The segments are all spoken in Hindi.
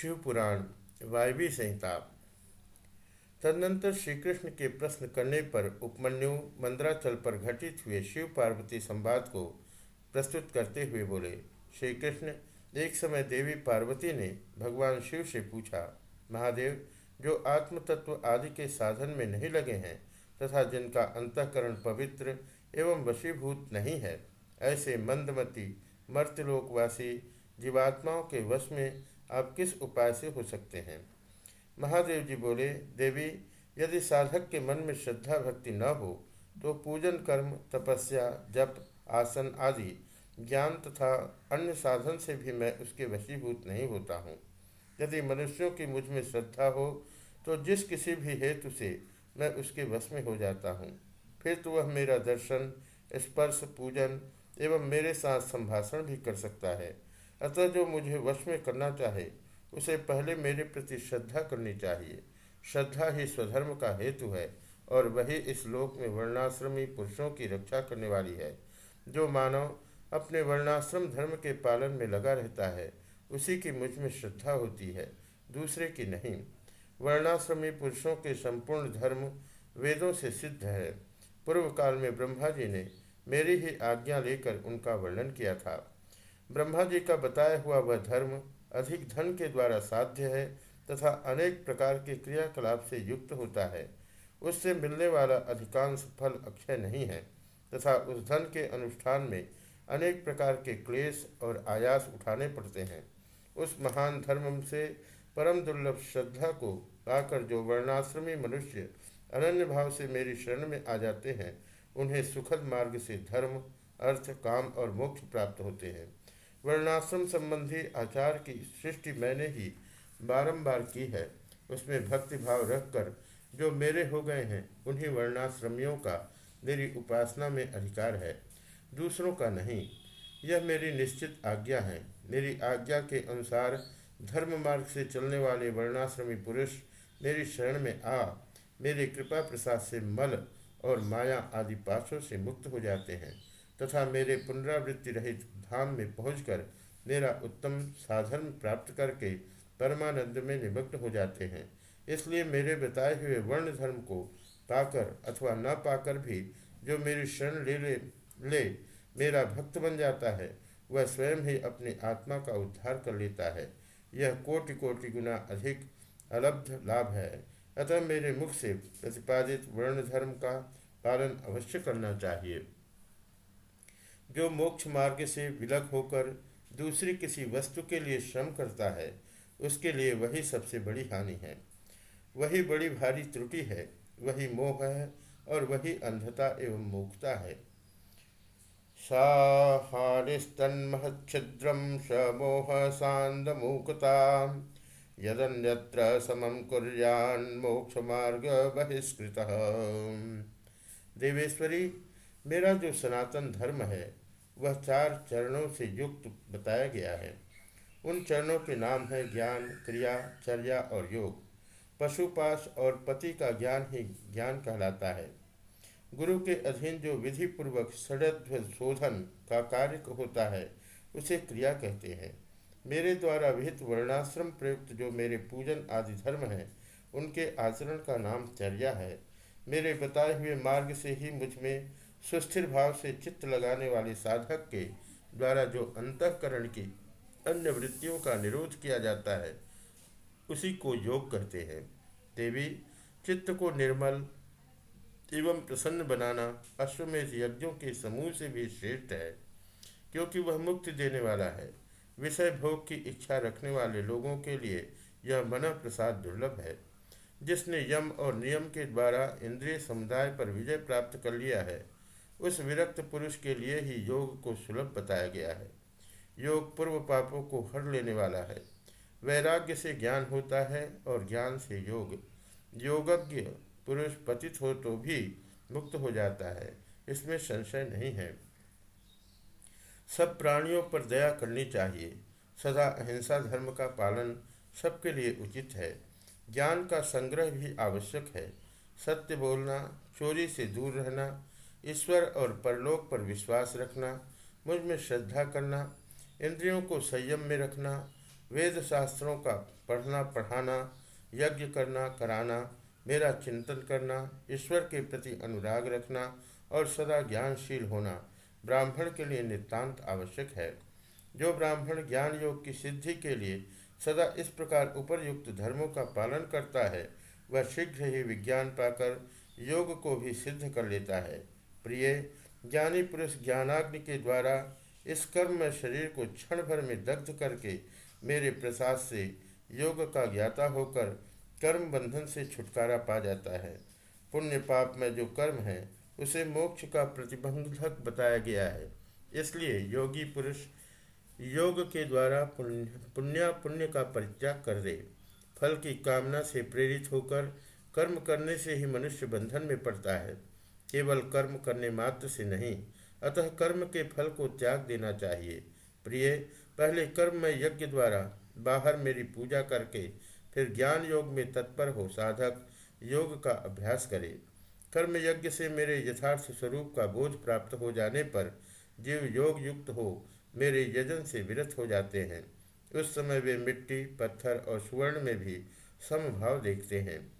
शिव पुराण वायवी संहिता। तदनंतर श्री कृष्ण के प्रश्न करने पर उपमन्यु मंद्राचल पर घटित हुए शिव पार्वती संवाद को प्रस्तुत करते हुए बोले श्री कृष्ण एक समय देवी पार्वती ने भगवान शिव से पूछा, महादेव, जो आत्म तत्व आदि के साधन में नहीं लगे हैं तथा जिनका अंतकरण पवित्र एवं वशीभूत नहीं है, ऐसे मंदमती, मर्तलोकवासी जीवात्माओं के वश में आप किस उपाय से हो सकते हैं? महादेव जी बोले, देवी, यदि साधक के मन में श्रद्धा भक्ति न हो तो पूजन कर्म, तपस्या, जप, आसन आदि, ज्ञान तथा अन्य साधन से भी मैं उसके वशीभूत नहीं होता हूँ। यदि मनुष्यों की मुझमें श्रद्धा हो तो जिस किसी भी हेतु से मैं उसके वश में हो जाता हूँ। फिर तो वह मेरा दर्शन, स्पर्श, पूजन एवं मेरे साथ संभाषण भी कर सकता है। अतः जो मुझे वश में करना चाहे, उसे पहले मेरे प्रति श्रद्धा करनी चाहिए। श्रद्धा ही स्वधर्म का हेतु है, और वही इस लोक में वर्णाश्रमी पुरुषों की रक्षा करने वाली है। जो मानव अपने वर्णाश्रम धर्म के पालन में लगा रहता है, उसी की मुझमें श्रद्धा होती है, दूसरे की नहीं। वर्णाश्रमी पुरुषों के संपूर्ण धर्म वेदों से सिद्ध है। पूर्व काल में ब्रह्मा जी ने मेरी ही आज्ञा लेकर उनका वर्णन किया था। ब्रह्मा जी का बताया हुआ वह धर्म अधिक धन के द्वारा साध्य है तथा अनेक प्रकार के क्रियाकलाप से युक्त होता है। उससे मिलने वाला अधिकांश फल अक्षय नहीं है तथा उस धन के अनुष्ठान में अनेक प्रकार के क्लेश और आयास उठाने पड़ते हैं। उस महान धर्म से परम दुर्लभ श्रद्धा को पाकर जो वर्णाश्रमी मनुष्य अनन्य भाव से मेरी शरण में आ जाते हैं, उन्हें सुखद मार्ग से धर्म, अर्थ, काम और मोक्ष प्राप्त होते हैं। वर्णाश्रम संबंधी आचार की सृष्टि मैंने ही बारंबार की है। उसमें भक्ति भाव रखकर जो मेरे हो गए हैं, उन्हीं वर्णाश्रमियों का मेरी उपासना में अधिकार है। दूसरों का नहीं, यह मेरी निश्चित आज्ञा है। मेरी आज्ञा के अनुसार धर्म मार्ग से चलने वाले वर्णाश्रमी पुरुष मेरी शरण में आ, मेरे कृपा प्रसाद से मल और माया आदि पाशों से मुक्त हो जाते हैं। तथा मेरे पुनरावृत्ति रहित धाम में पहुंचकर मेरा उत्तम साधन प्राप्त करके परमानंद में निमग्न हो जाते हैं। इसलिए मेरे बताए हुए वर्ण धर्म को पाकर अथवा न पाकर भी जो मेरी शरण ले ले ले मेरा भक्त बन जाता है, वह स्वयं ही अपनी आत्मा का उद्धार कर लेता है। यह कोटि कोटि गुना अधिक अलब्ध लाभ है। अतः मेरे मुख से प्रतिपादित वर्ण धर्म का पालन अवश्य करना चाहिए। जो मोक्ष मार्ग से विलग होकर दूसरी किसी वस्तु के लिए श्रम करता है, उसके लिए वही सबसे बड़ी हानि है। वही बड़ी भारी त्रुटि है, वही मोह है और वही अंधता एवं मुक्ता है। साहानिस्तन्महच्छिद्रम स मोह सांदमूकता यदन्यत्र समम कुर्यान मोक्ष मार्ग बहिष्कृत देवेश्वरी मेरा जो सनातन धर्म है, वह चार चरणों से युक्त बताया गया है। उन चरणों के नाम है ज्ञान, क्रिया, चर्या और योग। पशुपाश और पति का ज्ञान ही ज्ञान कहलाता है। गुरु के अधीन जो विधि पूर्वक षडध्व शोधन का कार्य होता है, उसे क्रिया कहते हैं। मेरे द्वारा विहित वर्णाश्रम प्रयुक्त जो मेरे पूजन आदि धर्म हैं, उनके आचरण का नाम चर्या है। मेरे बताए हुए मार्ग से ही मुझमें सुस्थिर भाव से चित्त लगाने वाले साधक के द्वारा जो अंतकरण की अन्य वृत्तियों का निरोध किया जाता है, उसी को योग कहते हैं। देवी, चित्त को निर्मल एवं प्रसन्न बनाना अश्वमेध यज्ञों के समूह से भी श्रेष्ठ है, क्योंकि वह मुक्ति देने वाला है। विषय भोग की इच्छा रखने वाले लोगों के लिए यह मन प्रसाद दुर्लभ है। जिसने यम और नियम के द्वारा इंद्रिय समुदाय पर विजय प्राप्त कर लिया है उस विरक्त पुरुष के लिए ही योग को सुलभ बताया गया है। योग पूर्व पापों को हर लेने वाला है। वैराग्य से ज्ञान होता है और ज्ञान से योग। योगज्ञ पुरुष पतित हो तो भी मुक्त हो जाता है। इसमें संशय नहीं है। सब प्राणियों पर दया करनी चाहिए। सदा अहिंसा धर्म का पालन सबके लिए उचित है। ज्ञान का संग्रह भी आवश्यक है। सत्य बोलना, चोरी से दूर रहना ईश्वर और परलोक पर विश्वास रखना, मुझमें श्रद्धा करना, इंद्रियों को संयम में रखना वेद शास्त्रों का पढ़ना, पढ़ाना, यज्ञ करना, कराना, मेरा चिंतन करना, ईश्वर के प्रति अनुराग रखना और सदा ज्ञानशील होना, ब्राह्मण के लिए नितांत आवश्यक है। जो ब्राह्मण ज्ञान योग की सिद्धि के लिए सदा इस प्रकार उपरयुक्त धर्मों का पालन करता है, वह शीघ्र ही विज्ञान पाकर योग को भी सिद्ध कर लेता है। प्रिय, ज्ञानी पुरुष ज्ञानाग्नि के द्वारा इस कर्म में शरीर को क्षण भर में दग्ध करके मेरे प्रसाद से योग का ज्ञाता होकर कर्म बंधन से छुटकारा पा जाता है। पुण्य पाप में जो कर्म है, उसे मोक्ष का प्रतिबंधक बताया गया है। इसलिए योगी पुरुष योग के द्वारा पुण्य पुण्य पुण्य का परित्याग कर दे। फल की कामना से प्रेरित होकर कर्म करने से ही मनुष्य बंधन में पड़ता है। केवल कर्म करने मात्र से नहीं, अतः कर्म के फल को त्याग देना चाहिए। प्रिय, पहले कर्म में यज्ञ द्वारा बाहर मेरी पूजा करके फिर ज्ञान योग में तत्पर हो साधक योग का अभ्यास करे। कर्म यज्ञ से मेरे यथार्थ स्वरूप का बोध प्राप्त हो जाने पर जीव योग युक्त हो मेरे यजन से विरत हो जाते हैं। उस समय वे मिट्टी, पत्थर और सुवर्ण में भी समभाव देखते हैं।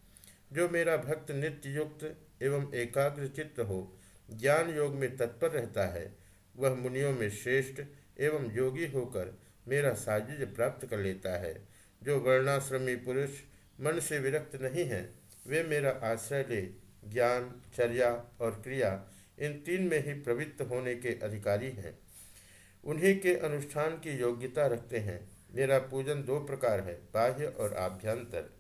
जो मेरा भक्त नित्य युक्त एवं एकाग्र चित्त हो, ज्ञान योग में तत्पर रहता है, वह मुनियों में श्रेष्ठ एवं योगी होकर मेरा साजिज प्राप्त कर लेता है। जो वर्णाश्रमी पुरुष मन से विरक्त नहीं है, वे मेरा आश्रय ले, ज्ञान, चर्या और क्रिया, इन तीन में ही प्रवृत्त होने के अधिकारी हैं। उन्हीं के अनुष्ठान की योग्यता रखते हैं। मेरा पूजन दो प्रकार है, बाह्य और आभ्यंतर।